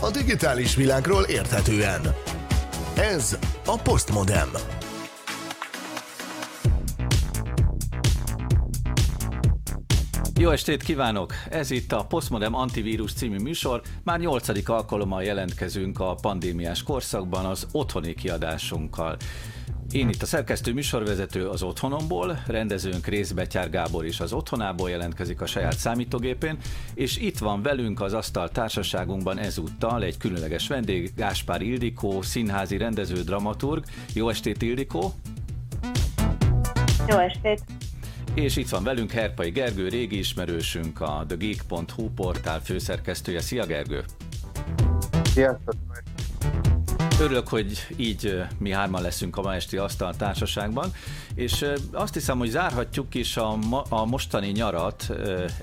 a digitális világról érthetően. Ez a Postmodem. Jó estét kívánok! Ez itt a Postmodem Antivírus című műsor. Már nyolcadik alkalommal jelentkezünk a pandémiás korszakban az otthoni kiadásunkkal. Én itt a szerkesztő műsorvezető az otthonomból, rendezőnk Részbetyár Gábor is az otthonából jelentkezik a saját számítógépén, és itt van velünk az asztal társaságunkban ezúttal egy különleges vendég, Gáspár Ildikó, színházi rendező, dramaturg. Jó estét Ildikó! Jó estét! És itt van velünk Herpai Gergő, régi ismerősünk, a TheGeek.hu portál főszerkesztője. Szia Gergő! Sziasztok! Örülök, hogy így mi hárman leszünk a ma esti asztal társaságban, és azt hiszem, hogy zárhatjuk is a, ma, a mostani nyarat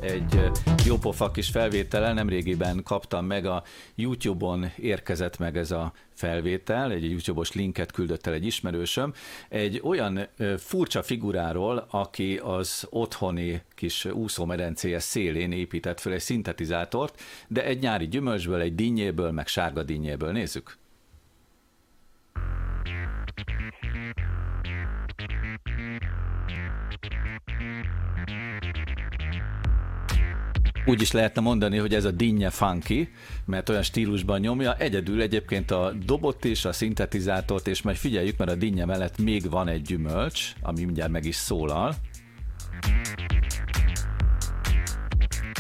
egy jópofa kis felvétellel. Nemrégiben kaptam meg a YouTube-on érkezett meg ez a felvétel, egy YouTube-os linket küldött el egy ismerősöm, egy olyan furcsa figuráról, aki az otthoni kis úszómedencéje szélén épített fel egy szintetizátort, de egy nyári gyümölcsből, egy dinnyéből, meg sárga dinnyéből. Nézzük! Úgy is lehetne mondani, hogy ez a dinnye funky, mert olyan stílusban nyomja. Egyedül egyébként a dobot is, a szintetizátort, és majd figyeljük, mert a dinnye mellett még van egy gyümölcs, ami mindjárt meg is szólal.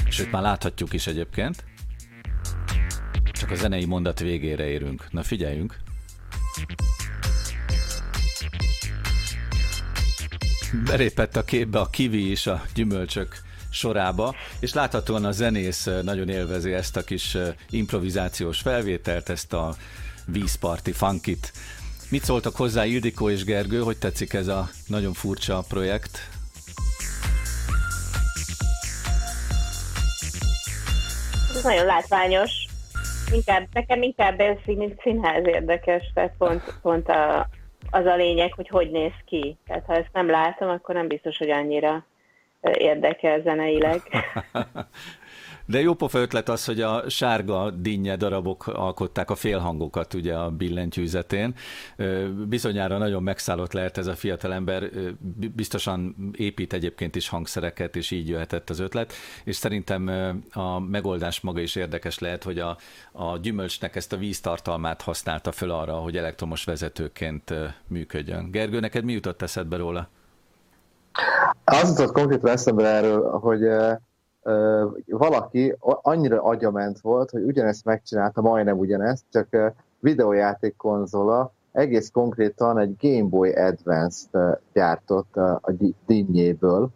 Sőt, már láthatjuk is egyébként. Csak a zenei mondat végére érünk. Na figyeljünk! Belépett a képbe a kivi is a gyümölcsök sorába, és láthatóan a zenész nagyon élvezi ezt a kis improvizációs felvételt, ezt a vízparti funkit. Mit szóltak hozzá Ildikó és Gergő, hogy tetszik ez a nagyon furcsa projekt? Ez nagyon látványos. Inkább, nekem inkább ez mint színház érdekes, tehát pont, pont a, az a lényeg, hogy hogy néz ki. Tehát ha ezt nem látom, akkor nem biztos, hogy annyira érdekel zeneileg. De jó pofa ötlet az, hogy a sárga dinnye darabok alkották a félhangokat ugye a billentyűzetén. Bizonyára nagyon megszállott lehet ez a fiatalember, biztosan épít egyébként is hangszereket, és így jöhetett az ötlet, és szerintem a megoldás maga is érdekes lehet, hogy a, a gyümölcsnek ezt a víztartalmát használta föl arra, hogy elektromos vezetőként működjön. Gergő, neked mi jutott eszedbe róla? Az jutott konkrétan eszembe erről, hogy valaki annyira agyament volt, hogy ugyanezt megcsinálta, majdnem ugyanezt, csak videójáték konzola, egész konkrétan egy Game Boy Advance-t gyártott a dinnyéből.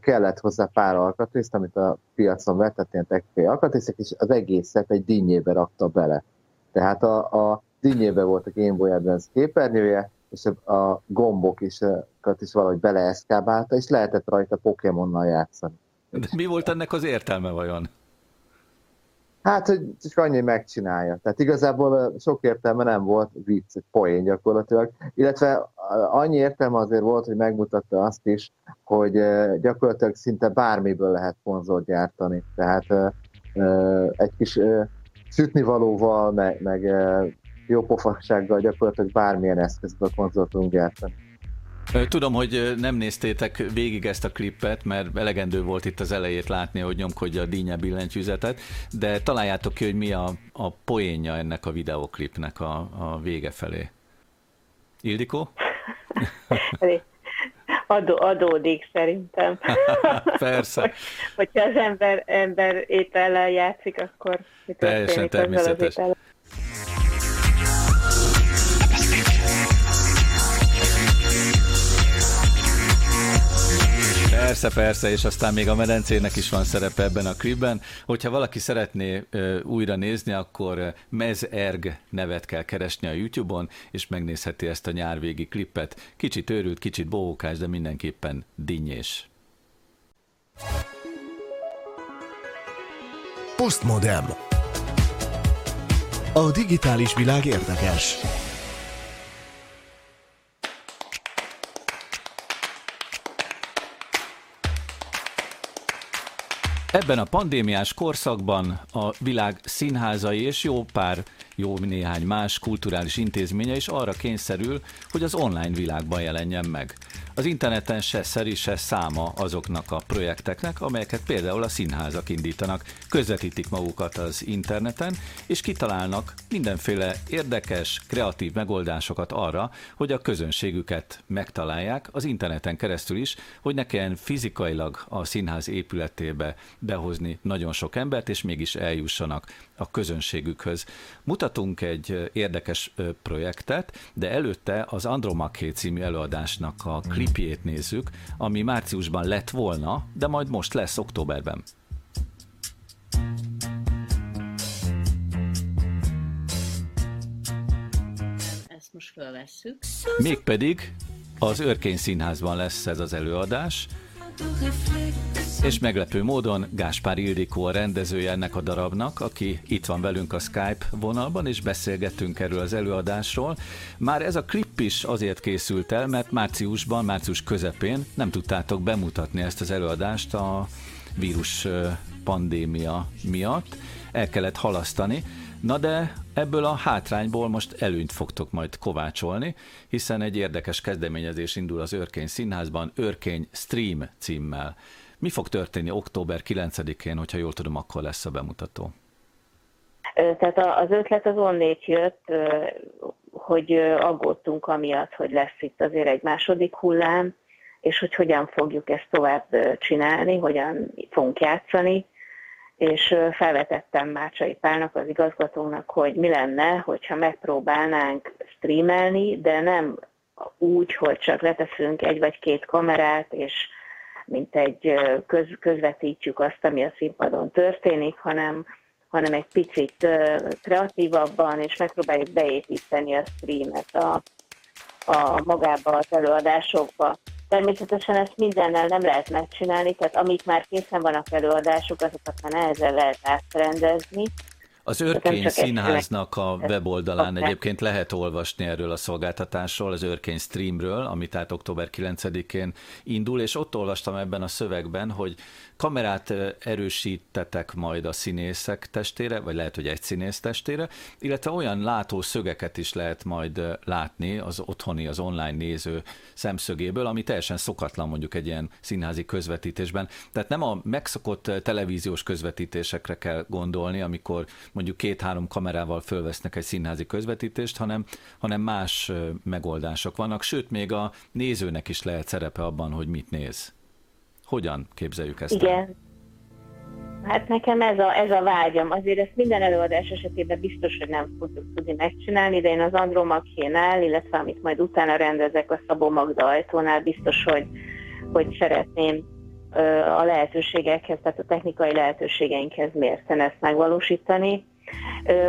Kellett hozzá pár alkatrészt, amit a piacon vett, tehát ilyen technikai alkatrészek, és az egészet egy dinnyébe rakta bele. Tehát a, a dinnyébe volt a Game Boy Advance képernyője, és a gombok is, is valahogy beleeszkábálta, és lehetett rajta Pokémonnal játszani. De mi volt ennek az értelme vajon? Hát, hogy csak annyi megcsinálja. Tehát igazából sok értelme nem volt, vicc, poén gyakorlatilag. Illetve annyi értelme azért volt, hogy megmutatta azt is, hogy gyakorlatilag szinte bármiből lehet konzolt gyártani. Tehát egy kis sütnivalóval, meg, meg jó pofassággal gyakorlatilag bármilyen eszközből konzolt tudunk gyártani. Tudom, hogy nem néztétek végig ezt a klippet, mert elegendő volt itt az elejét látni, hogy nyomkodja a dínye billentyűzetet, de találjátok ki, hogy mi a, a poénja ennek a videoklipnek a, a vége felé. Ildikó? Adó, adódik szerintem. Persze. Hogyha az ember, ember étellel játszik, akkor mi Teljesen természetes. Persze, persze, és aztán még a medencének is van szerepe ebben a klipben. Hogyha valaki szeretné újra nézni, akkor Mez Erg nevet kell keresni a YouTube-on, és megnézheti ezt a nyárvégi klippet. Kicsit őrült, kicsit bohókás, de mindenképpen dinnyés. Postmodem. A digitális világ érdekes. Ebben a pandémiás korszakban a világ színházai és jó pár, jó néhány más kulturális intézménye is arra kényszerül, hogy az online világban jelenjen meg. Az interneten se szeri, se száma azoknak a projekteknek, amelyeket például a színházak indítanak, közvetítik magukat az interneten, és kitalálnak mindenféle érdekes, kreatív megoldásokat arra, hogy a közönségüket megtalálják az interneten keresztül is, hogy ne kelljen fizikailag a színház épületébe behozni nagyon sok embert, és mégis eljussanak a közönségükhöz. Mutatunk egy érdekes projektet, de előtte az Andromaché című előadásnak a klipjét nézzük, ami márciusban lett volna, de majd most lesz októberben. Ezt most felvesszük. Mégpedig az Örkény Színházban lesz ez az előadás, és meglepő módon Gáspár Ildikó a rendezője ennek a darabnak, aki itt van velünk a Skype vonalban, és beszélgettünk erről az előadásról. Már ez a klip is azért készült el, mert márciusban, március közepén nem tudtátok bemutatni ezt az előadást a vírus pandémia miatt. El kellett halasztani, Na de ebből a hátrányból most előnyt fogtok majd kovácsolni, hiszen egy érdekes kezdeményezés indul az Örkény Színházban, Örkény Stream címmel. Mi fog történni október 9-én, hogyha jól tudom, akkor lesz a bemutató? Tehát az ötlet az onnét jött, hogy aggódtunk amiatt, hogy lesz itt azért egy második hullám, és hogy hogyan fogjuk ezt tovább csinálni, hogyan fogunk játszani, és felvetettem Mácsai Pálnak, az igazgatónak, hogy mi lenne, hogyha megpróbálnánk streamelni, de nem úgy, hogy csak leteszünk egy vagy két kamerát, és mint egy köz, közvetítjük azt, ami a színpadon történik, hanem, hanem egy picit kreatívabban, és megpróbáljuk beépíteni a streamet a, a magába az előadásokba. Természetesen ezt mindennel nem lehet megcsinálni, tehát amik már készen vannak előadások, azokat már nehezen lehet átrendezni, az Örkény Színháznak a weboldalán egyébként lehet olvasni erről a szolgáltatásról, az Örkény Streamről, ami tehát október 9-én indul, és ott olvastam ebben a szövegben, hogy kamerát erősítetek majd a színészek testére, vagy lehet, hogy egy színész testére, illetve olyan látószögeket is lehet majd látni az otthoni, az online néző szemszögéből, ami teljesen szokatlan mondjuk egy ilyen színházi közvetítésben. Tehát nem a megszokott televíziós közvetítésekre kell gondolni, amikor mondjuk két-három kamerával fölvesznek egy színházi közvetítést, hanem, hanem más megoldások vannak, sőt, még a nézőnek is lehet szerepe abban, hogy mit néz. Hogyan képzeljük ezt? Igen. Hát nekem ez a, ez a vágyam. Azért ezt minden előadás esetében biztos, hogy nem fogjuk tudni megcsinálni, de én az Andromakhénál, illetve amit majd utána rendezek a Szabó Magda ajtónál, biztos, hogy, hogy szeretném a lehetőségekhez, tehát a technikai lehetőségeinkhez mérten ezt megvalósítani.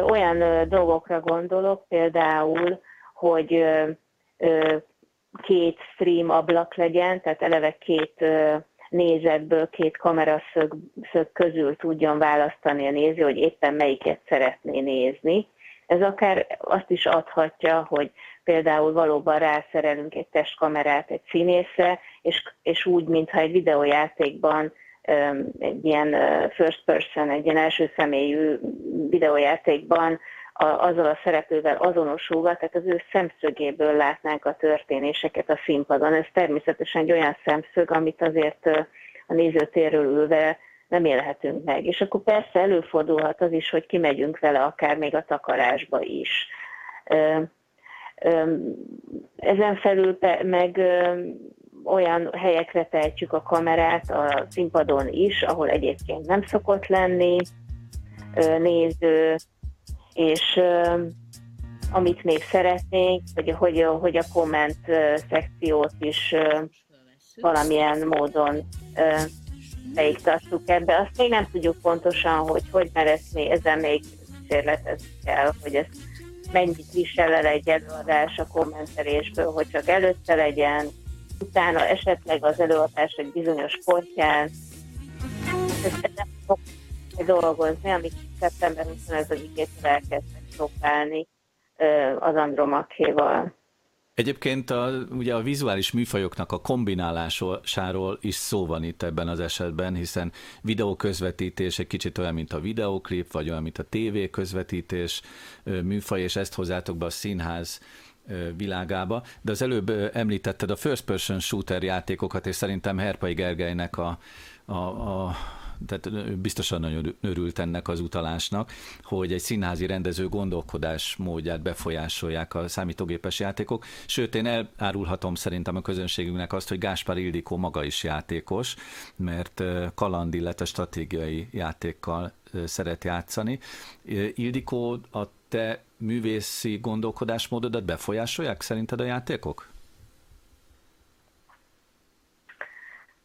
Olyan dolgokra gondolok, például, hogy két stream ablak legyen, tehát eleve két nézetből, két kameraszög szög közül tudjon választani a néző, hogy éppen melyiket szeretné nézni. Ez akár azt is adhatja, hogy például valóban rászerelünk egy testkamerát egy színészre, és, és úgy, mintha egy videójátékban egy ilyen first person, egy ilyen első személyű videójátékban azzal a szereplővel azonosulva, tehát az ő szemszögéből látnánk a történéseket a színpadon. Ez természetesen egy olyan szemszög, amit azért a nézőtérről ülve nem élhetünk meg. És akkor persze előfordulhat az is, hogy kimegyünk vele akár még a takarásba is. Ezen felül meg olyan helyekre tehetjük a kamerát a színpadon is, ahol egyébként nem szokott lenni néző, és amit még szeretnénk, hogy, hogy, hogy a komment szekciót is valamilyen módon beiktassuk ebbe. Azt még nem tudjuk pontosan, hogy hogy, mert ezt ezen még kísérletezni kell, hogy ez mennyit visel el egy előadás a kommentelésből, hogy csak előtte legyen, utána esetleg az előadás egy bizonyos pontján. Ezt nem fog dolgozni, amit szeptember 25-től elkezdtek szokálni az Andromakéval. Egyébként a, ugye a vizuális műfajoknak a kombinálásáról is szó van itt ebben az esetben, hiszen videóközvetítés egy kicsit olyan, mint a videoklip, vagy olyan, mint a TV közvetítés műfaj, és ezt hozzátok be a színház világába, de az előbb említetted a first person shooter játékokat, és szerintem Herpai Gergelynek a, a, a tehát biztosan nagyon örült ennek az utalásnak, hogy egy színházi rendező gondolkodás módját befolyásolják a számítógépes játékok. Sőt, én elárulhatom szerintem a közönségünknek azt, hogy Gáspár Ildikó maga is játékos, mert kaland, illetve stratégiai játékkal szeret játszani. Ildikó, a te művészi gondolkodásmódodat befolyásolják szerinted a játékok?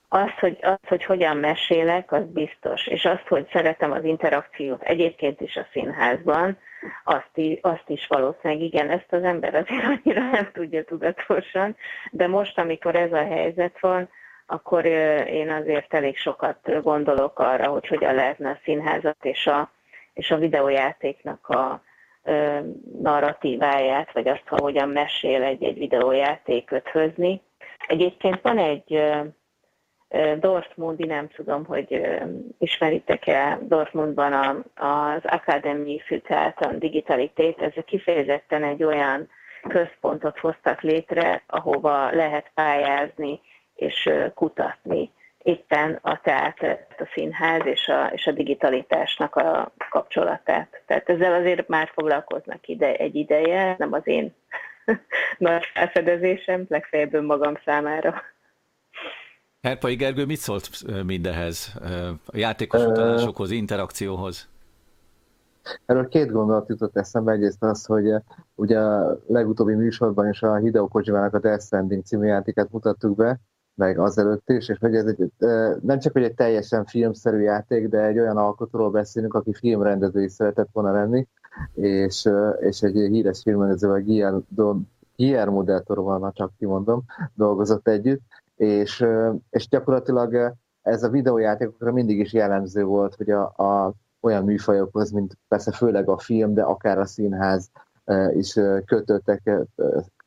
Az hogy, az, hogy hogyan mesélek, az biztos. És azt, hogy szeretem az interakciót egyébként is a színházban, azt, azt is valószínűleg igen, ezt az ember azért annyira nem tudja tudatosan, de most, amikor ez a helyzet van, akkor én azért elég sokat gondolok arra, hogy hogyan lehetne a színházat és a, és a videójátéknak a narratíváját, vagy azt, ha hogyan mesél egy-egy videójáték öthözni. Egyébként van egy Dortmundi, nem tudom, hogy ismeritek-e Dortmundban az Academy für Theater Digitalität, ez kifejezetten egy olyan központot hoztak létre, ahova lehet pályázni és kutatni éppen a teátr, a színház és a, és a digitalitásnak a kapcsolatát. Tehát ezzel azért már foglalkoznak ide egy ideje, nem az én nagy felfedezésem, legfeljebb magam számára. Herpai Gergő, mit szólt mindehez? A játékos utalásokhoz, interakcióhoz? Erről két gondolat jutott eszembe. Egyrészt az, hogy ugye a legutóbbi műsorban is a Hideo Kojimának a Death Stranding című játékát mutattuk be, meg azelőtt is, és hogy ez egy, nem csak hogy egy teljesen filmszerű játék, de egy olyan alkotóról beszélünk, aki filmrendező is szeretett volna lenni, és, és egy híres filmrendezővel Guillermo del Toro, csak kimondom, dolgozott együtt, és, és gyakorlatilag ez a videójátékokra mindig is jellemző volt, hogy a, a olyan műfajokhoz, mint persze főleg a film, de akár a színház is kötöttek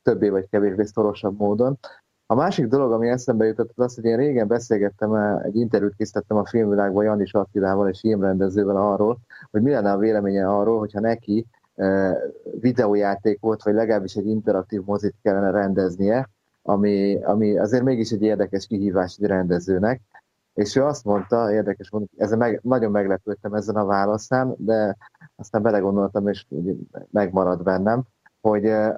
többé vagy kevésbé szorosabb módon. A másik dolog, ami eszembe jutott, az hogy én régen beszélgettem, egy interjút készítettem a filmvilágban Janis Attilával és filmrendezővel arról, hogy mi lenne a véleménye arról, hogyha neki videójátékot, vagy legalábbis egy interaktív mozit kellene rendeznie, ami, ami azért mégis egy érdekes kihívás egy rendezőnek. És ő azt mondta, érdekes mondta, ezzel meg, nagyon meglepődtem ezen a válaszán, de aztán belegondoltam, és megmarad bennem, hogy uh,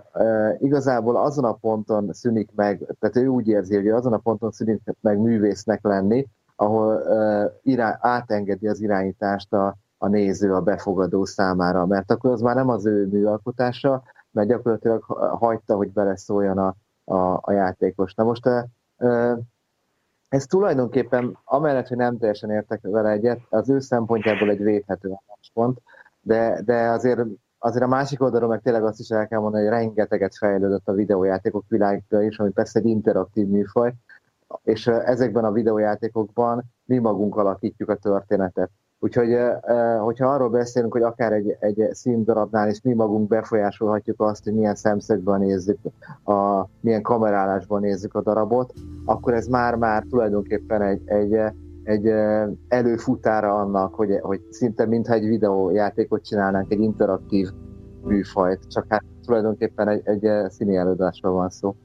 igazából azon a ponton szűnik meg, tehát ő úgy érzi, hogy azon a ponton szűnik meg művésznek lenni, ahol uh, irá, átengedi az irányítást a, a néző, a befogadó számára, mert akkor az már nem az ő műalkotása, mert gyakorlatilag hagyta, hogy beleszóljon a, a, a játékos. Na most uh, ez tulajdonképpen, amellett, hogy nem teljesen értek vele egyet, az ő szempontjából egy védhető pont, de, de azért azért a másik oldalról meg tényleg azt is el kell mondani, hogy rengeteget fejlődött a videójátékok világa is, ami persze egy interaktív műfaj, és ezekben a videójátékokban mi magunk alakítjuk a történetet. Úgyhogy, hogyha arról beszélünk, hogy akár egy, egy színdarabnál is mi magunk befolyásolhatjuk azt, hogy milyen szemszögben nézzük, a, milyen kamerálásban nézzük a darabot, akkor ez már-már tulajdonképpen egy, egy egy előfutára annak, hogy, hogy szinte mintha egy videójátékot csinálnánk, egy interaktív műfajt, csak hát tulajdonképpen egy, egy színi előadásról van szó.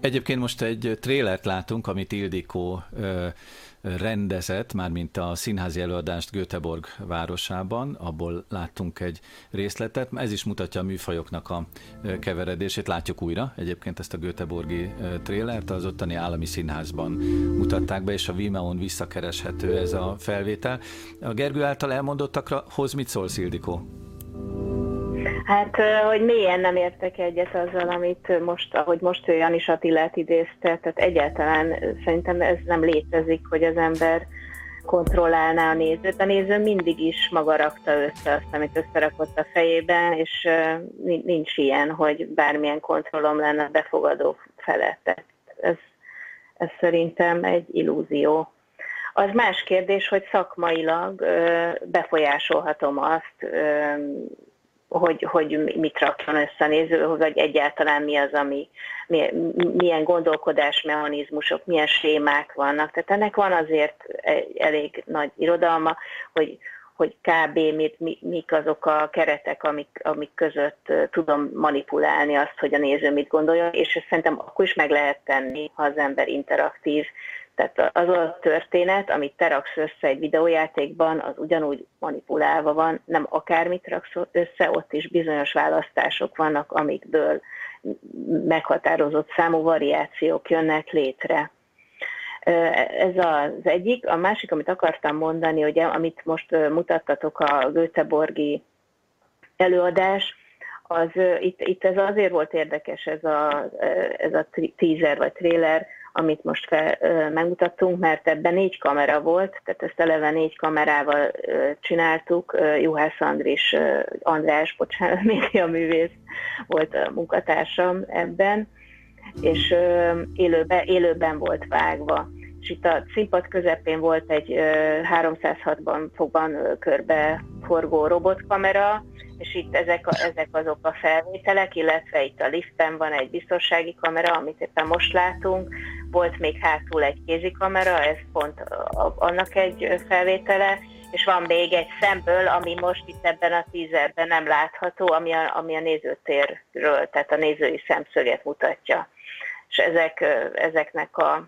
Egyébként most egy trélert látunk, amit Ildikó rendezett, mármint a színházi előadást Göteborg városában, abból láttunk egy részletet. Ez is mutatja a műfajoknak a keveredését. Látjuk újra egyébként ezt a Göteborgi trélert, az ottani állami színházban mutatták be, és a Vimeon visszakereshető ez a felvétel. A Gergő által elmondottakra hoz mit szólsz, Ildikó? Hát, hogy mélyen nem értek egyet azzal, amit most, ahogy most ő Janis Attilát idézte, tehát egyáltalán szerintem ez nem létezik, hogy az ember kontrollálná a nézőt. A néző mindig is maga rakta össze azt, amit összerakott a fejében, és nincs ilyen, hogy bármilyen kontrollom lenne a befogadó felett. Ez, ez szerintem egy illúzió. Az más kérdés, hogy szakmailag befolyásolhatom azt, hogy, hogy mit rakjon össze a néző, vagy egyáltalán mi az, ami, milyen gondolkodásmechanizmusok, milyen sémák vannak. Tehát ennek van azért elég nagy irodalma, hogy, hogy kb. Mit, mik azok a keretek, amik, amik között tudom manipulálni azt, hogy a néző mit gondolja, és ezt szerintem akkor is meg lehet tenni, ha az ember interaktív. Tehát az a történet, amit te raksz össze egy videójátékban, az ugyanúgy manipulálva van, nem akármit raksz össze, ott is bizonyos választások vannak, amikből meghatározott számú variációk jönnek létre. Ez az egyik. A másik, amit akartam mondani, hogy amit most mutattatok a Göteborgi előadás, az itt, itt ez azért volt érdekes ez a, ez a teaser vagy trailer, amit most fel, megmutattunk, mert ebben négy kamera volt, tehát ezt eleve négy kamerával csináltuk. Juhász Andris, András, bocsánat, média művész volt a munkatársam ebben, és élőben, élőben volt vágva. És itt a színpad közepén volt egy 360 fokban körbe forgó robotkamera, és itt ezek, a, ezek azok a felvételek, illetve itt a liftben van egy biztonsági kamera, amit éppen most látunk, volt még hátul egy kézikamera, ez pont annak egy felvétele, és van még egy szemből, ami most itt ebben a tízerben nem látható, ami a, ami a nézőtérről, tehát a nézői szemszöget mutatja. És ezek, ezeknek a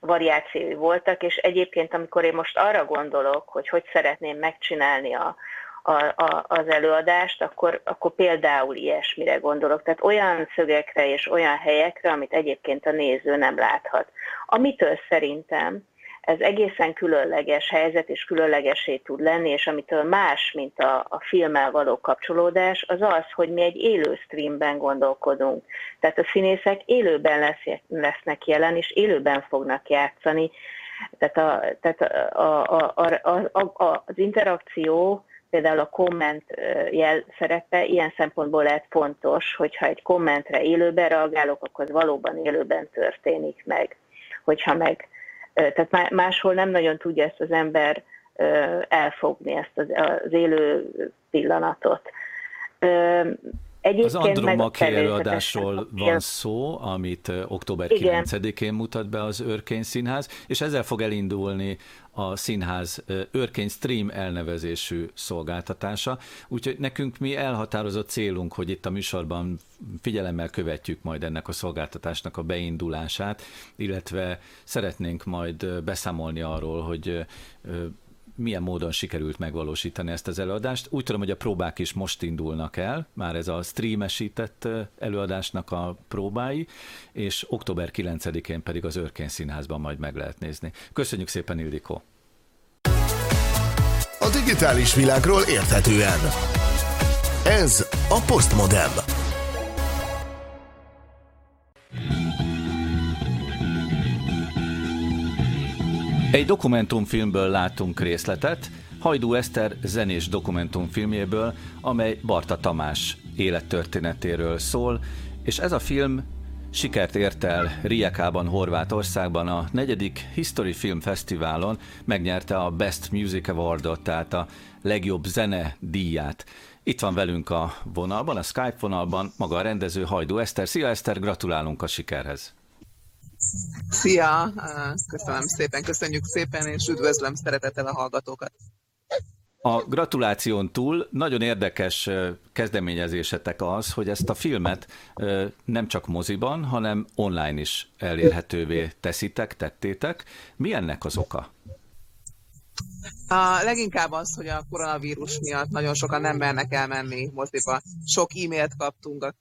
variációi voltak, és egyébként, amikor én most arra gondolok, hogy hogy szeretném megcsinálni a, a, a, az előadást, akkor, akkor például ilyesmire gondolok. Tehát olyan szögekre és olyan helyekre, amit egyébként a néző nem láthat. Amitől szerintem ez egészen különleges helyzet és különlegesé tud lenni, és amitől más, mint a, a filmmel való kapcsolódás, az az, hogy mi egy élő streamben gondolkodunk. Tehát a színészek élőben lesz, lesznek jelen, és élőben fognak játszani. Tehát, a, tehát a, a, a, a, a, az interakció például a komment jel szerepe ilyen szempontból lehet fontos, hogyha egy kommentre élőben reagálok, akkor az valóban élőben történik meg. Hogyha meg, tehát máshol nem nagyon tudja ezt az ember elfogni, ezt az, az élő pillanatot. Egyébként az Andromaké előadásról van szó, amit október 9-én mutat be az Örkény Színház, és ezzel fog elindulni a színház Örkény Stream elnevezésű szolgáltatása. Úgyhogy nekünk mi elhatározott célunk, hogy itt a műsorban figyelemmel követjük majd ennek a szolgáltatásnak a beindulását, illetve szeretnénk majd beszámolni arról, hogy milyen módon sikerült megvalósítani ezt az előadást. Úgy tudom, hogy a próbák is most indulnak el, már ez a streamesített előadásnak a próbái, és október 9-én pedig az Örkén Színházban majd meg lehet nézni. Köszönjük szépen, Ildikó! A digitális világról érthetően. Ez a Postmodem. Egy dokumentumfilmből látunk részletet, Hajdú Eszter zenés dokumentumfilmjéből, amely Barta Tamás élettörténetéről szól, és ez a film sikert ért el Rijekában, Horvátországban a negyedik History Film Fesztiválon, megnyerte a Best Music Awardot, tehát a legjobb zene díját. Itt van velünk a vonalban, a Skype vonalban maga a rendező Hajdú Eszter. Szia Eszter, gratulálunk a sikerhez! Szia! Köszönöm szépen, köszönjük szépen, és üdvözlöm szeretettel a hallgatókat! A gratuláción túl nagyon érdekes kezdeményezésetek az, hogy ezt a filmet nem csak moziban, hanem online is elérhetővé teszitek, tettétek. Mi ennek az oka? A leginkább az, hogy a koronavírus miatt nagyon sokan nem mernek elmenni moziba. Sok e-mailt kaptunk a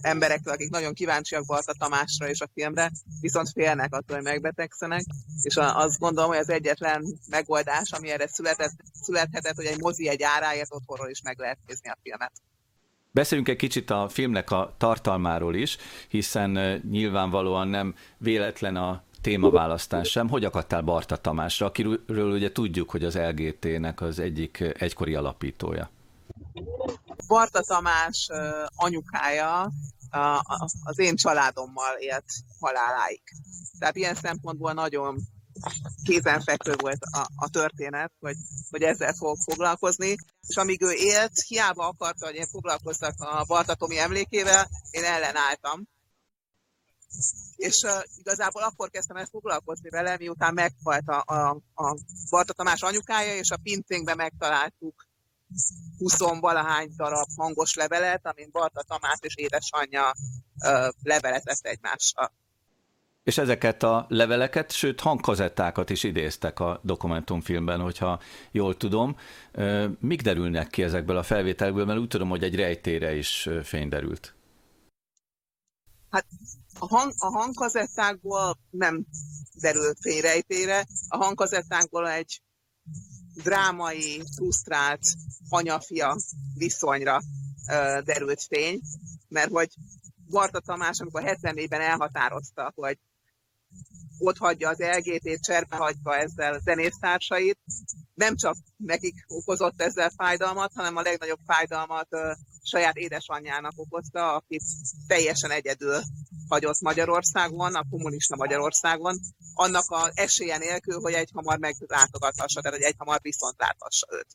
emberektől, akik nagyon kíváncsiak volt a Tamásra és a filmre, viszont félnek attól, hogy megbetegszenek, és azt gondolom, hogy az egyetlen megoldás, ami erre született, születhetett, hogy egy mozi egy áráért otthonról is meg lehet nézni a filmet. Beszéljünk egy kicsit a filmnek a tartalmáról is, hiszen nyilvánvalóan nem véletlen a témaválasztás sem. Hogy akadtál Barta Tamásra, akiről ugye tudjuk, hogy az LGT-nek az egyik egykori alapítója? Barta Tamás anyukája az én családommal élt haláláig. Tehát ilyen szempontból nagyon kézenfekvő volt a, a történet, hogy, hogy ezzel fog foglalkozni. és amíg ő élt, hiába akarta, hogy én foglalkozzak a Baltatomi emlékével, én ellenálltam. És uh, igazából akkor kezdtem el foglalkozni vele, miután meghalt a, a, a Barta Tamás anyukája, és a pincénkben megtaláltuk 20 valahány darab hangos levelet, amin Barta Tamás és édesanyja uh, levelezett egymással. És ezeket a leveleket, sőt hangkazettákat is idéztek a dokumentumfilmben, hogyha jól tudom. Mik derülnek ki ezekből a felvételekből, mert úgy tudom, hogy egy rejtére is fény derült. Hát a, hang, a hangkazettákból nem derült fény rejtére, a hangkazettákból egy drámai, frusztrált anyafia viszonyra ö, derült fény, mert hogy Barta Tamás, amikor 74-ben elhatározta, hogy ott hagyja az LGT-t, cserbe hagyva ezzel zenésztársait. Nem csak nekik okozott ezzel fájdalmat, hanem a legnagyobb fájdalmat saját édesanyjának okozta, akit teljesen egyedül hagyott Magyarországon, a kommunista Magyarországon, annak az esélye nélkül, hogy egy hamar meglátogathassa, tehát hogy egy hamar viszont láthassa őt.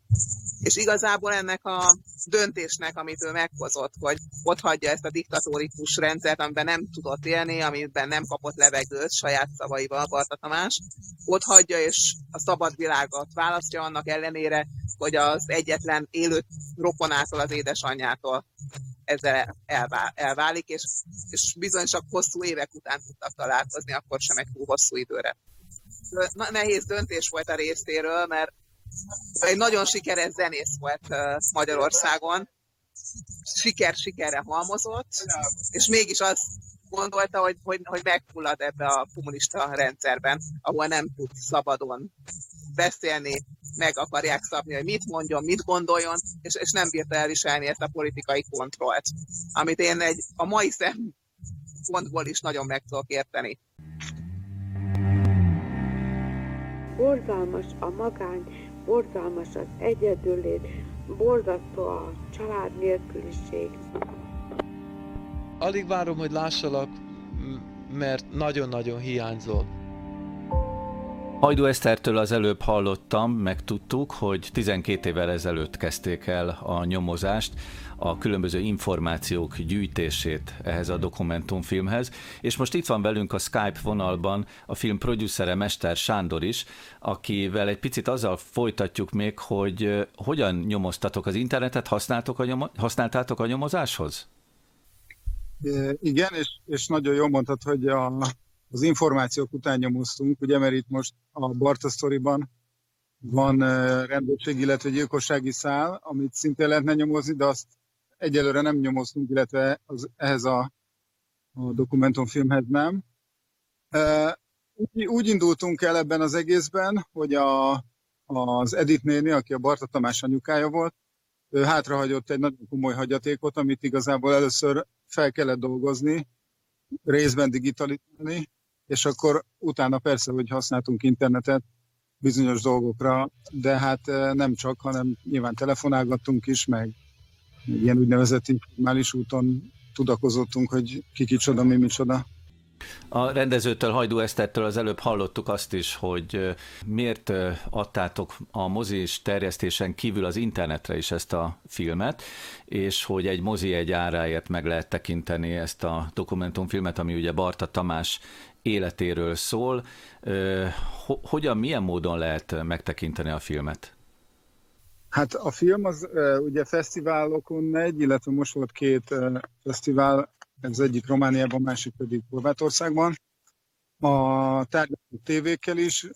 És igazából ennek a döntésnek, amit ő meghozott, hogy ott hagyja ezt a diktatórikus rendszert, amiben nem tudott élni, amiben nem kapott levegőt saját szavaival Barta Tamás, ott hagyja és a szabad világot választja annak ellenére, hogy az egyetlen élő rokonától, az édesanyjától ezzel elvál, elválik, és, és bizony csak hosszú évek után tudtak találkozni, akkor sem egy túl hosszú időre. Nehéz döntés volt a részéről, mert egy nagyon sikeres zenész volt Magyarországon, siker-sikerre halmozott, és mégis azt gondolta, hogy, hogy, hogy megfullad ebbe a kommunista rendszerben, ahol nem tud szabadon beszélni, meg akarják szabni, hogy mit mondjon, mit gondoljon, és, és nem bírta elviselni ezt a politikai kontrollt, amit én egy, a mai szempontból is nagyon meg tudok érteni. Borzalmas a magány, borzalmas az egyedüllét, borzasztó a család nélküliség. Alig várom, hogy lássalak, mert nagyon-nagyon hiányzol. Hajdú Esztertől az előbb hallottam, megtudtuk, hogy 12 évvel ezelőtt kezdték el a nyomozást, a különböző információk gyűjtését ehhez a dokumentumfilmhez, és most itt van velünk a Skype vonalban a film producere Mester Sándor is, akivel egy picit azzal folytatjuk még, hogy hogyan nyomoztatok az internetet, használtok a nyomo- használtátok a nyomozáshoz? Igen, és, és nagyon jól mondtad, hogy a, az információk után nyomoztunk, ugye, mert itt most a Barta Story-ban van rendőrség, illetve gyilkossági szál, amit szintén lehetne nyomozni, de azt egyelőre nem nyomoztunk, illetve az, ehhez a, a dokumentumfilmhez nem. Úgy, úgy indultunk el ebben az egészben, hogy a, az Edith néni, aki a Barta Tamás anyukája volt, hátrahagyott egy nagyon komoly hagyatékot, amit igazából először fel kellett dolgozni, részben digitalizálni, és akkor utána persze, hogy használtunk internetet bizonyos dolgokra, de hát eh, nem csak, hanem nyilván telefonálgattunk is, meg ilyen úgynevezett informális úton tudakozottunk, hogy ki kicsoda, mi micsoda. A rendezőtől, Hajdú Esztertől az előbb hallottuk azt is, hogy miért adtátok a mozis terjesztésen kívül az internetre is ezt a filmet, és hogy egy mozi egy áráért meg lehet tekinteni ezt a dokumentumfilmet, ami ugye Barta Tamás életéről szól. Hogyan, milyen módon lehet megtekinteni a filmet? Hát a film az ugye fesztiválokon megy, illetve most volt két fesztivál, ez egyik Romániában, másik pedig Horvátországban. A tárgyaló tévékkel is,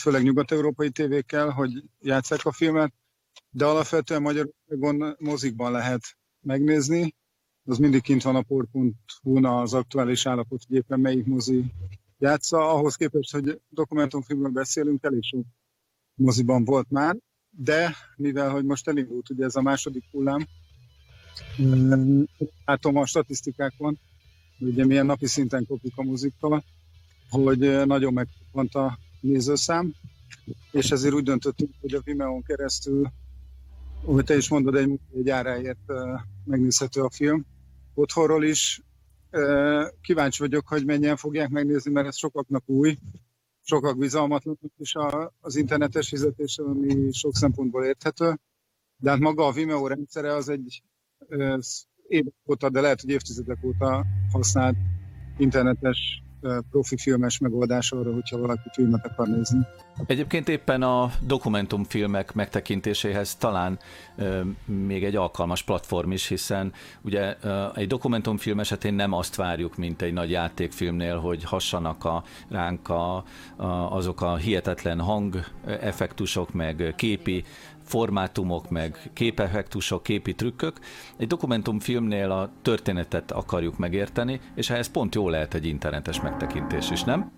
főleg nyugat-európai tévékkel, hogy játsszák a filmet, de alapvetően Magyarországon mozikban lehet megnézni, az mindig kint van a por.hu-n az aktuális állapot, hogy éppen melyik mozi játsza. Ahhoz képest, hogy dokumentumfilmről beszélünk, elég sok moziban volt már, de mivel, hogy most elindult ugye ez a második hullám, látom a statisztikákon, ugye milyen napi szinten kopjuk a mozikkal, hogy nagyon megpont a nézőszám, és ezért úgy döntöttünk, hogy a Vimeo-n keresztül, hogy te is mondod, egy, egy áráért megnézhető a film, otthonról is. Kíváncsi vagyok, hogy mennyien fogják megnézni, mert ez sokaknak új, sokak bizalmatlanak is az internetes fizetése, ami sok szempontból érthető. De hát maga a Vimeo rendszere az egy évek óta, de lehet, hogy évtizedek óta használt internetes profi filmes megoldás arra, hogyha valaki filmet akar nézni. Egyébként éppen a dokumentumfilmek megtekintéséhez talán ö, még egy alkalmas platform is, hiszen ugye ö, egy dokumentumfilm esetén nem azt várjuk, mint egy nagy játékfilmnél, hogy hassanak a, ránk a, a, azok a hihetetlen hangeffektusok, meg képi formátumok, meg képeffektusok, képi trükkök. Egy dokumentumfilmnél a történetet akarjuk megérteni, és ehhez pont jó lehet egy internetes megtekintés is, nem?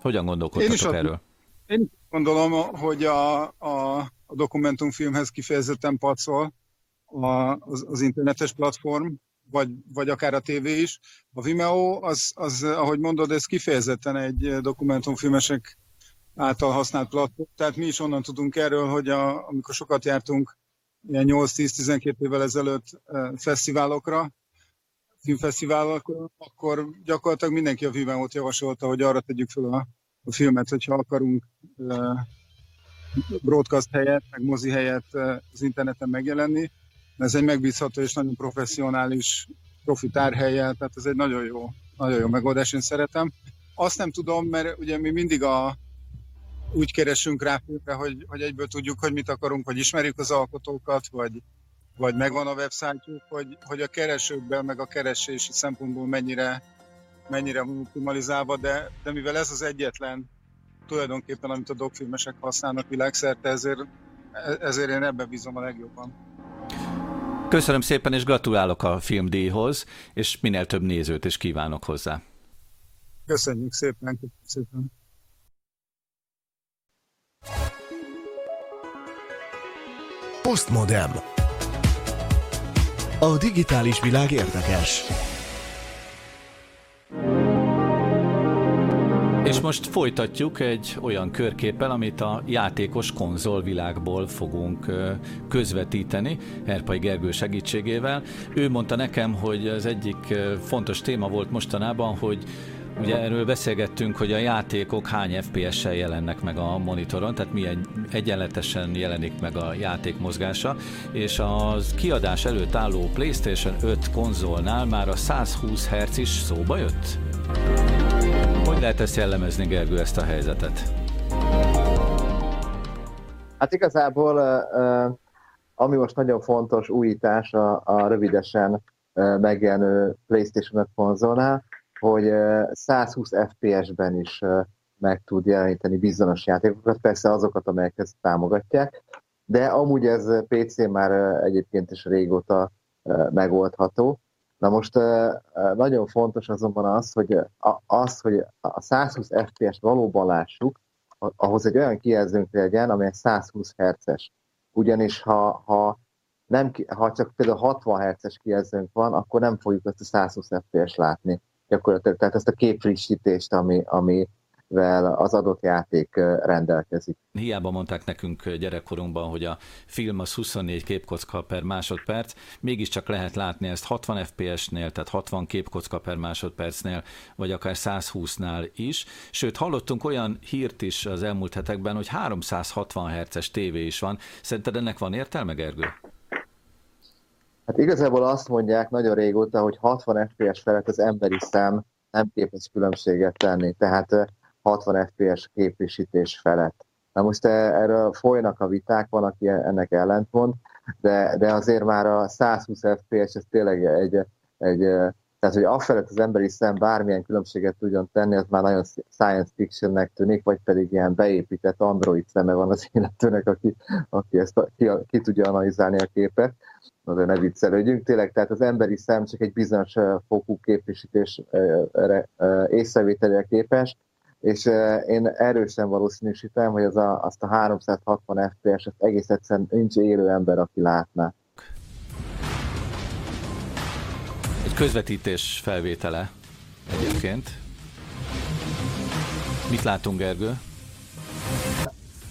Hogyan gondolkodtatok erről? Én is gondolom, hogy a, a, a dokumentumfilmhez kifejezetten pacol a, az, az internetes platform, vagy, vagy akár a tévé is. A Vimeo, az, az, ahogy mondod, ez kifejezetten egy dokumentumfilmesek által használt platform. Tehát mi is onnan tudunk erről, hogy a, amikor sokat jártunk ilyen 8-10-12 évvel ezelőtt fesztiválokra, filmfesztiválokra, akkor gyakorlatilag mindenki a Vimeo-t javasolta, hogy arra tegyük fel a, a filmet, hogyha akarunk uh, broadcast helyet, meg mozi helyet uh, az interneten megjelenni. Ez egy megbízható és nagyon professzionális profi tárhelye, tehát ez egy nagyon jó, nagyon jó megoldás, én szeretem. Azt nem tudom, mert ugye mi mindig a, úgy keresünk rá filmre, hogy, hogy egyből tudjuk, hogy mit akarunk, vagy ismerjük az alkotókat, vagy, vagy megvan a websájtjuk, hogy, hogy a keresőkben, meg a keresési szempontból mennyire, mennyire optimalizálva, de, de mivel ez az egyetlen tulajdonképpen, amit a dokfilmesek használnak világszerte, ezért, ezért én ebben bízom a legjobban. Köszönöm szépen, és gratulálok a filmdíjhoz, és minél több nézőt is kívánok hozzá. Köszönjük szépen, köszönjük szépen. Postmodem. A digitális világ érdekes. És most folytatjuk egy olyan körképpel, amit a játékos konzolvilágból fogunk közvetíteni, Herpai Gergő segítségével. Ő mondta nekem, hogy az egyik fontos téma volt mostanában, hogy Ugye erről beszélgettünk, hogy a játékok hány FPS-sel jelennek meg a monitoron, tehát milyen egyenletesen jelenik meg a játék mozgása, és az kiadás előtt álló PlayStation 5 konzolnál már a 120 Hz is szóba jött? Hogy lehet ezt jellemezni, Gergő, ezt a helyzetet? Hát igazából, ami most nagyon fontos újítás a, a rövidesen megjelenő PlayStation 5 konzolnál, hogy 120 FPS-ben is meg tud jeleníteni bizonyos játékokat, persze azokat, amelyek ezt támogatják, de amúgy ez PC már egyébként is régóta megoldható. Na most nagyon fontos azonban az, hogy az, hogy a 120 FPS-t valóban lássuk, ahhoz egy olyan kijelzőnk legyen, amely 120 Hz-es. Ugyanis ha, ha, nem, ha csak például 60 Hz-es kijelzőnk van, akkor nem fogjuk ezt a 120 FPS látni gyakorlatilag, tehát ezt a képfrissítést, ami, amivel az adott játék rendelkezik. Hiába mondták nekünk gyerekkorunkban, hogy a film az 24 képkocka per másodperc, mégiscsak lehet látni ezt 60 FPS-nél, tehát 60 képkocka per másodpercnél, vagy akár 120-nál is. Sőt, hallottunk olyan hírt is az elmúlt hetekben, hogy 360 Hz-es tévé is van. Szerinted ennek van értelme, Gergő? Hát igazából azt mondják nagyon régóta, hogy 60 FPS felett az emberi szem nem képes különbséget tenni, tehát 60 FPS képvisítés felett. Na most erről folynak a viták, van, aki ennek ellentmond, de, de azért már a 120 FPS ez tényleg egy, egy tehát, hogy afelett az emberi szem bármilyen különbséget tudjon tenni, az már nagyon science fictionnek tűnik, vagy pedig ilyen beépített android szeme van az illetőnek, aki, aki ezt ki, ki tudja analizálni a képet azért ne viccelődjünk. Tényleg, tehát az emberi szem csak egy bizonyos fokú képvisítés észrevételére képes, és én erősen valószínűsítem, hogy az a, azt a 360 fps azt egész egyszerűen nincs élő ember, aki látná. Közvetítés felvétele egyébként. Mit látunk, Gergő?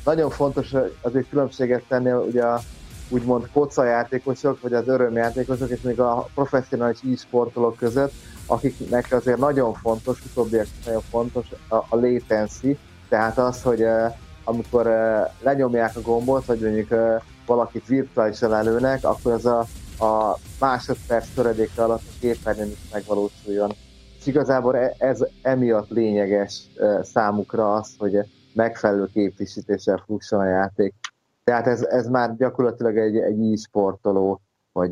Nagyon fontos azért különbséget tenni ugye a úgymond játékosok, vagy az örömjátékosok, és még a professzionális e-sportolók között, akiknek azért nagyon fontos, utóbbiak nagyon fontos a, a latency, tehát az, hogy uh, amikor uh, lenyomják a gombot, vagy mondjuk uh, valakit virtuálisan előnek, akkor az a, a másodperc töredéke alatt a képernyőn is megvalósuljon. És igazából e, ez emiatt lényeges számukra az, hogy megfelelő képvisítéssel fusson a játék. Tehát ez, ez már gyakorlatilag egy, egy e-sportoló, vagy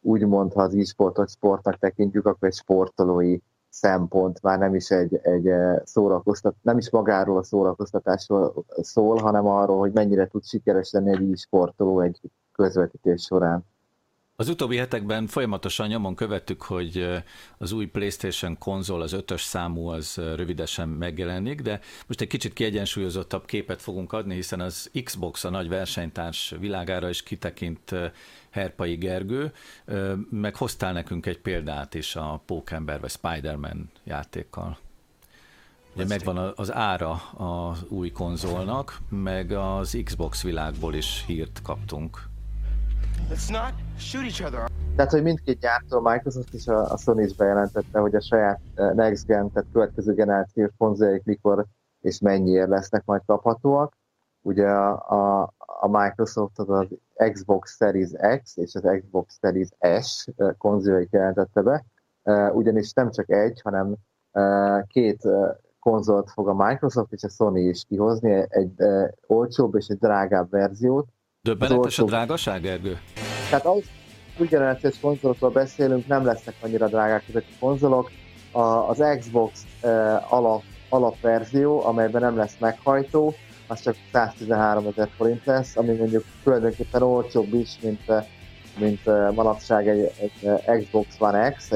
úgymond, ha az e-sportot sportnak tekintjük, akkor egy sportolói szempont, már nem is egy, egy szórakoztat, nem is magáról a szórakoztatásról szól, hanem arról, hogy mennyire tud sikeres lenni egy e-sportoló egy közvetítés során. Az utóbbi hetekben folyamatosan nyomon követtük, hogy az új PlayStation konzol, az ötös számú, az rövidesen megjelenik, de most egy kicsit kiegyensúlyozottabb képet fogunk adni, hiszen az Xbox a nagy versenytárs világára is kitekint Herpai Gergő, meg hoztál nekünk egy példát is a Pókember vagy Spider-Man játékkal. Ugye megvan az ára az új konzolnak, meg az Xbox világból is hírt kaptunk. Tehát, hogy mindkét gyártó, Microsoft és a, a Sony is bejelentette, hogy a saját eh, Next Gen, tehát következő generációs konzoljaik mikor és mennyiért lesznek majd kaphatóak. Ugye a, a, a Microsoft az, az Xbox Series X és az Xbox Series S eh, konzoljait jelentette be, eh, ugyanis nem csak egy, hanem két konzolt fog a Microsoft és a Sony is kihozni, egy olcsóbb és egy drágább verziót, Döbbenetes a drágaság, Ergő? Tehát az új generációs konzolokról beszélünk, nem lesznek annyira drágák ezek a konzolok. A, az Xbox uh, alap, alapverzió, amelyben nem lesz meghajtó, az csak 113 ezer forint lesz, ami mondjuk tulajdonképpen olcsóbb is, mint, mint manapság egy, egy Xbox One X,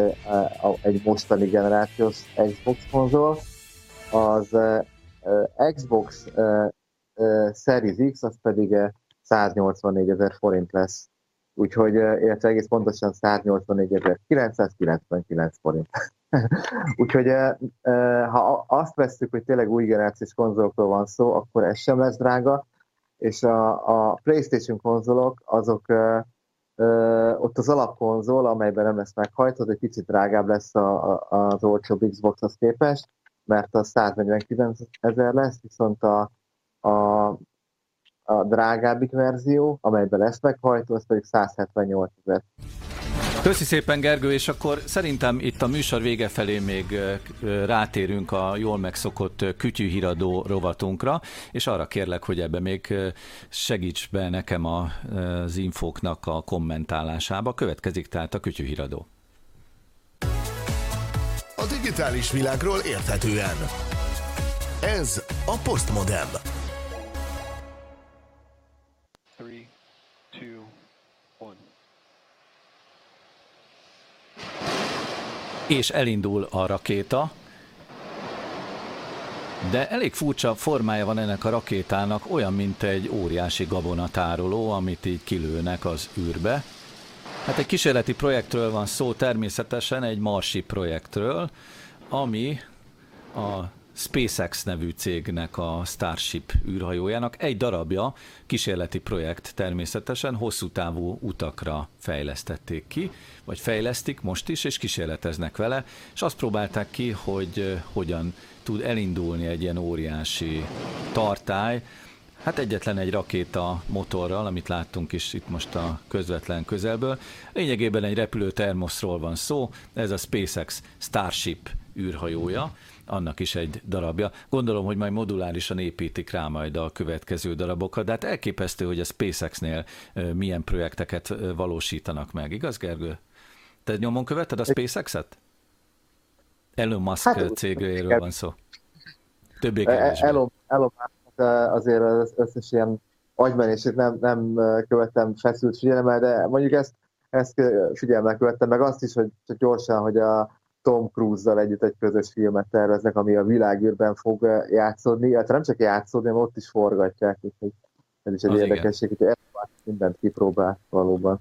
egy mostani generációs Xbox konzol. Az Xbox Series X, az pedig 184 ezer forint lesz. Úgyhogy, illetve egész pontosan 184.999 forint. Úgyhogy ha azt veszük, hogy tényleg új generációs konzolokról van szó, akkor ez sem lesz drága, és a, a PlayStation konzolok, azok ott az alapkonzol, amelyben nem lesz meghajtó, egy picit drágább lesz a, a, az olcsóbb Xboxhoz képest, mert az 149 ezer lesz, viszont a, a a drágábbik verzió, amelyben lesz meghajtó, az pedig 178 ezer. Köszi szépen Gergő, és akkor szerintem itt a műsor vége felé még rátérünk a jól megszokott kütyűhíradó rovatunkra, és arra kérlek, hogy ebbe még segíts be nekem az infóknak a kommentálásába. Következik tehát a kütyűhíradó. A digitális világról érthetően. Ez a Postmodem. És elindul a rakéta, de elég furcsa formája van ennek a rakétának, olyan, mint egy óriási gabonatároló, amit így kilőnek az űrbe. Hát egy kísérleti projektről van szó, természetesen egy marsi projektről, ami a SpaceX nevű cégnek a Starship űrhajójának. Egy darabja, kísérleti projekt természetesen, hosszú távú utakra fejlesztették ki, vagy fejlesztik most is, és kísérleteznek vele, és azt próbálták ki, hogy hogyan tud elindulni egy ilyen óriási tartály, Hát egyetlen egy rakéta motorral, amit láttunk is itt most a közvetlen közelből. Lényegében egy repülő termoszról van szó, ez a SpaceX Starship űrhajója annak is egy darabja. Gondolom, hogy majd modulárisan építik rá majd a következő darabokat, de hát elképesztő, hogy a SpaceX-nél milyen projekteket valósítanak meg, igaz Gergő? Te nyomon követed a SpaceX-et? Elon Musk hát, cégéről van szó. Többé kevésbé. Elon, Elon Musk azért az összes ilyen agymenését nem, nem követtem feszült figyelemmel, de mondjuk ezt, ezt figyelemmel követtem, meg azt is, hogy csak gyorsan, hogy a Tom Cruise-zal együtt egy közös filmet terveznek, ami a világűrben fog eh, játszódni, illetve nem csak játszódni, hanem ott is forgatják, úgyhogy ez is egy az érdekesség, hogy mindent kipróbál valóban.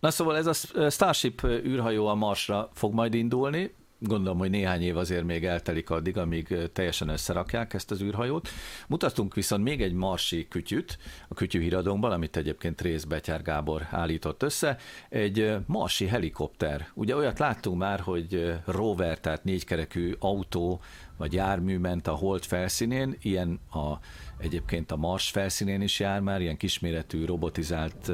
Na szóval ez a Starship űrhajó a Marsra fog majd indulni, gondolom, hogy néhány év azért még eltelik addig, amíg teljesen összerakják ezt az űrhajót. Mutattunk viszont még egy marsi kütyüt a kütyű híradónkban, amit egyébként Rész Betyár Gábor állított össze. Egy marsi helikopter. Ugye olyat láttunk már, hogy rover, tehát négykerekű autó vagy jármű ment a hold felszínén, ilyen a, egyébként a Mars felszínén is jár már, ilyen kisméretű robotizált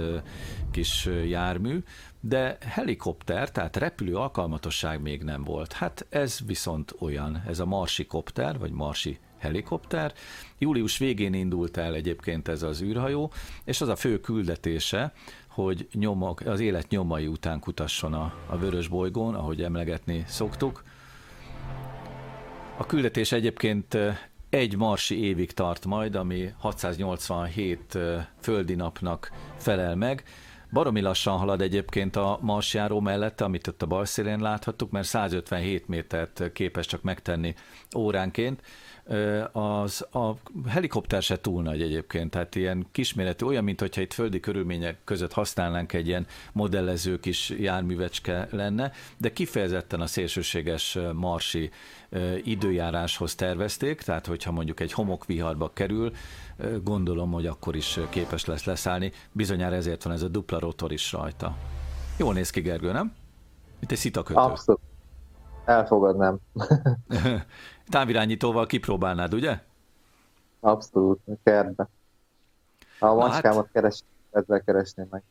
kis jármű, de helikopter, tehát repülő alkalmatosság még nem volt. Hát ez viszont olyan, ez a marsi kopter, vagy marsi helikopter. Július végén indult el egyébként ez az űrhajó, és az a fő küldetése, hogy nyomok, az élet nyomai után kutasson a, a vörös bolygón, ahogy emlegetni szoktuk. A küldetés egyébként egy marsi évig tart majd, ami 687 földi napnak felel meg. Baromi lassan halad egyébként a marsjáró mellette, amit ott a bal szélén láthattuk, mert 157 métert képes csak megtenni óránként. Az a helikopter se túl nagy egyébként, tehát ilyen kisméretű, olyan, mint hogyha itt földi körülmények között használnánk egy ilyen modellező kis járművecske lenne, de kifejezetten a szélsőséges marsi időjáráshoz tervezték, tehát hogyha mondjuk egy homokviharba kerül, gondolom, hogy akkor is képes lesz leszállni. Bizonyára ezért van ez a dupla rotor is rajta. Jól néz ki, Gergő, nem? Itt egy szitakötő. Abszolút. Elfogadnám. Távirányítóval kipróbálnád, ugye? Abszolút, kertbe. A macskámat hát... keres, ezzel keresném meg.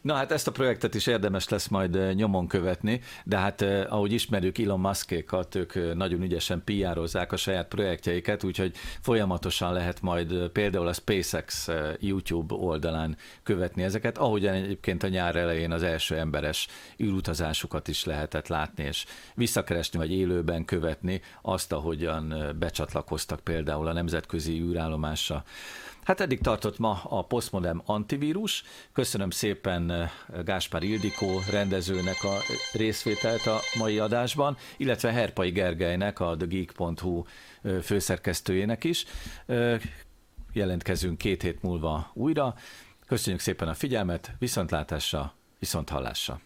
Na hát ezt a projektet is érdemes lesz majd nyomon követni, de hát ahogy ismerjük Elon Muskékat, ők nagyon ügyesen piározzák a saját projektjeiket, úgyhogy folyamatosan lehet majd például a SpaceX YouTube oldalán követni ezeket, ahogyan egyébként a nyár elején az első emberes űrutazásukat is lehetett látni, és visszakeresni vagy élőben követni azt, ahogyan becsatlakoztak például a nemzetközi űrállomásra. Hát eddig tartott ma a Postmodern antivírus. Köszönöm szépen eh, Gáspár Ildikó rendezőnek a részvételt a mai adásban, illetve Herpai Gergelynek, a TheGeek.hu eh, főszerkesztőjének is. Eh, jelentkezünk két hét múlva újra. Köszönjük szépen a figyelmet, viszontlátásra, viszonthallásra.